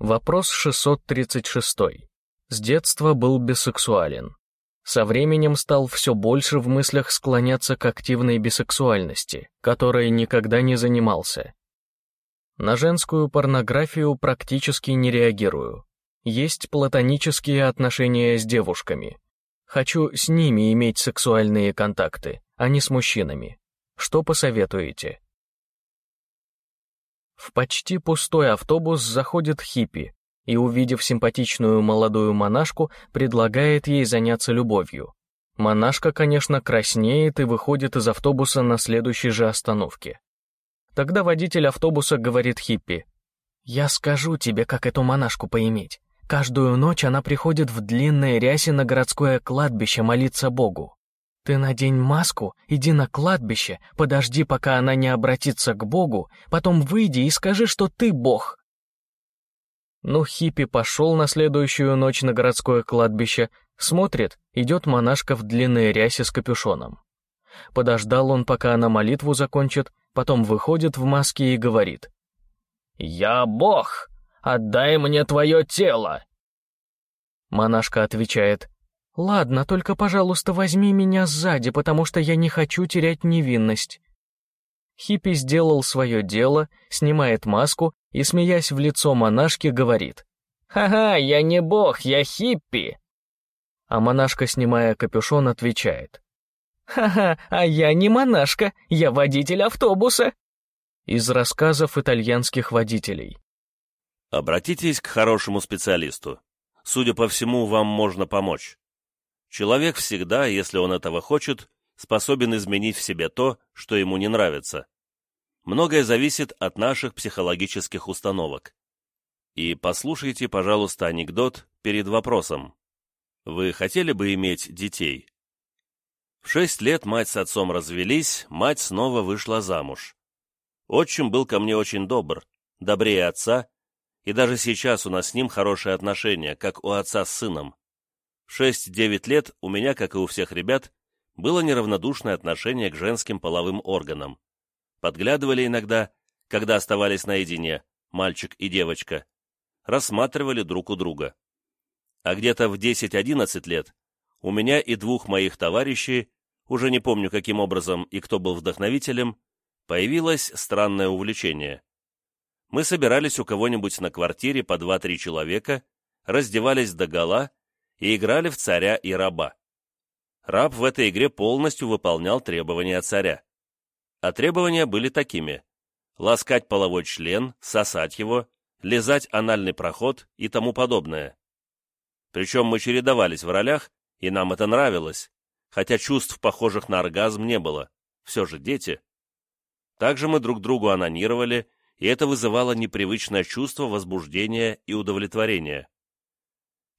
Вопрос 636. С детства был бисексуален. Со временем стал все больше в мыслях склоняться к активной бисексуальности, которой никогда не занимался. На женскую порнографию практически не реагирую. Есть платонические отношения с девушками. Хочу с ними иметь сексуальные контакты, а не с мужчинами. Что посоветуете? В почти пустой автобус заходит хиппи и, увидев симпатичную молодую монашку, предлагает ей заняться любовью. Монашка, конечно, краснеет и выходит из автобуса на следующей же остановке. Тогда водитель автобуса говорит хиппи, «Я скажу тебе, как эту монашку поиметь. Каждую ночь она приходит в длинной рясе на городское кладбище молиться Богу. Ты надень маску, иди на кладбище, подожди, пока она не обратится к Богу, потом выйди и скажи, что ты Бог. Ну, хиппи пошел на следующую ночь на городское кладбище, смотрит, идет монашка в длинной рясе с капюшоном. Подождал он, пока она молитву закончит, потом выходит в маске и говорит. «Я Бог! Отдай мне твое тело!» Монашка отвечает. «Ладно, только, пожалуйста, возьми меня сзади, потому что я не хочу терять невинность». Хиппи сделал свое дело, снимает маску и, смеясь в лицо монашки, говорит. «Ха-ха, я не бог, я хиппи!» А монашка, снимая капюшон, отвечает. «Ха-ха, а я не монашка, я водитель автобуса!» Из рассказов итальянских водителей. Обратитесь к хорошему специалисту. Судя по всему, вам можно помочь. Человек всегда, если он этого хочет, способен изменить в себе то, что ему не нравится. Многое зависит от наших психологических установок. И послушайте, пожалуйста, анекдот перед вопросом. Вы хотели бы иметь детей? В шесть лет мать с отцом развелись, мать снова вышла замуж. Отчим был ко мне очень добр, добрее отца, и даже сейчас у нас с ним хорошие отношения, как у отца с сыном. В 6-9 лет у меня, как и у всех ребят, было неравнодушное отношение к женским половым органам. Подглядывали иногда, когда оставались наедине, мальчик и девочка, рассматривали друг у друга. А где-то в 10-11 лет у меня и двух моих товарищей, уже не помню каким образом и кто был вдохновителем, появилось странное увлечение. Мы собирались у кого-нибудь на квартире по 2-3 человека, раздевались догола и играли в царя и раба. Раб в этой игре полностью выполнял требования царя. А требования были такими – ласкать половой член, сосать его, лизать анальный проход и тому подобное. Причем мы чередовались в ролях, и нам это нравилось, хотя чувств, похожих на оргазм, не было. Все же дети. Также мы друг другу анонировали, и это вызывало непривычное чувство возбуждения и удовлетворения.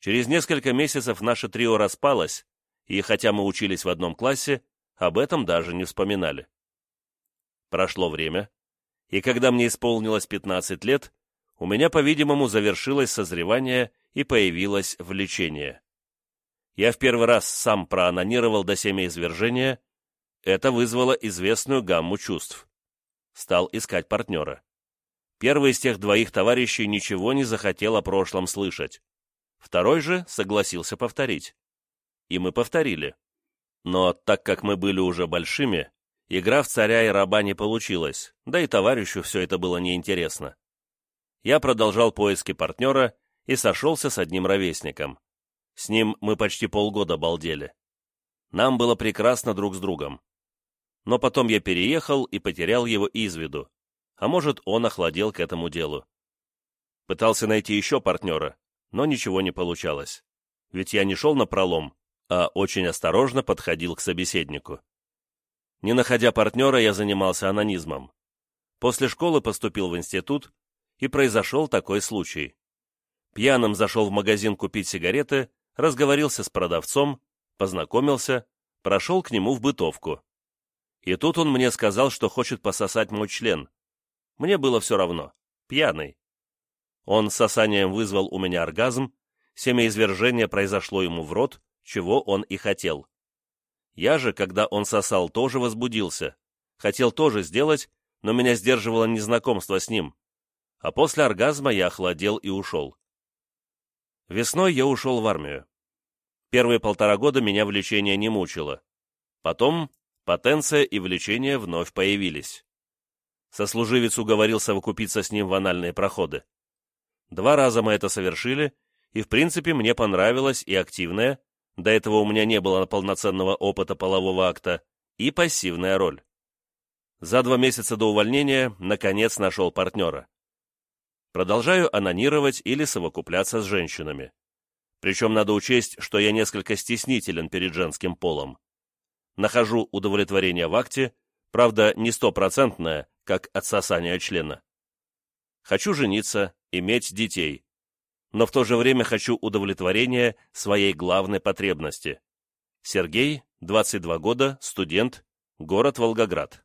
Через несколько месяцев наше трио распалось, и хотя мы учились в одном классе, об этом даже не вспоминали. Прошло время, и когда мне исполнилось 15 лет, у меня, по-видимому, завершилось созревание и появилось влечение. Я в первый раз сам проанонировал до семяизвержения, это вызвало известную гамму чувств. Стал искать партнера. Первый из тех двоих товарищей ничего не захотел о прошлом слышать. Второй же согласился повторить. И мы повторили. Но так как мы были уже большими, игра в царя и раба не получилась, да и товарищу все это было неинтересно. Я продолжал поиски партнера и сошелся с одним ровесником. С ним мы почти полгода балдели. Нам было прекрасно друг с другом. Но потом я переехал и потерял его из виду. А может, он охладел к этому делу. Пытался найти еще партнера, но ничего не получалось. Ведь я не шел на пролом, а очень осторожно подходил к собеседнику. Не находя партнера, я занимался анонизмом. После школы поступил в институт, и произошел такой случай. Пьяным зашел в магазин купить сигареты, разговорился с продавцом, познакомился, прошел к нему в бытовку. И тут он мне сказал, что хочет пососать мой член. Мне было все равно. Пьяный. Он сосанием вызвал у меня оргазм, семяизвержение произошло ему в рот, чего он и хотел. Я же, когда он сосал, тоже возбудился. Хотел тоже сделать, но меня сдерживало незнакомство с ним. а после оргазма я охладел и ушел. Весной я ушел в армию. Первые полтора года меня влечение не мучило. Потом потенция и влечение вновь появились. Сослуживец уговорился выкупиться с ним в анальные проходы. Два раза мы это совершили, и в принципе мне понравилось и активная, до этого у меня не было полноценного опыта полового акта, и пассивная роль. За два месяца до увольнения, наконец, нашел партнера. Продолжаю анонировать или совокупляться с женщинами. Причем надо учесть, что я несколько стеснителен перед женским полом. Нахожу удовлетворение в акте, правда, не стопроцентное, как отсосание члена. Хочу жениться, иметь детей, но в то же время хочу удовлетворения своей главной потребности. Сергей, 22 года, студент, город Волгоград.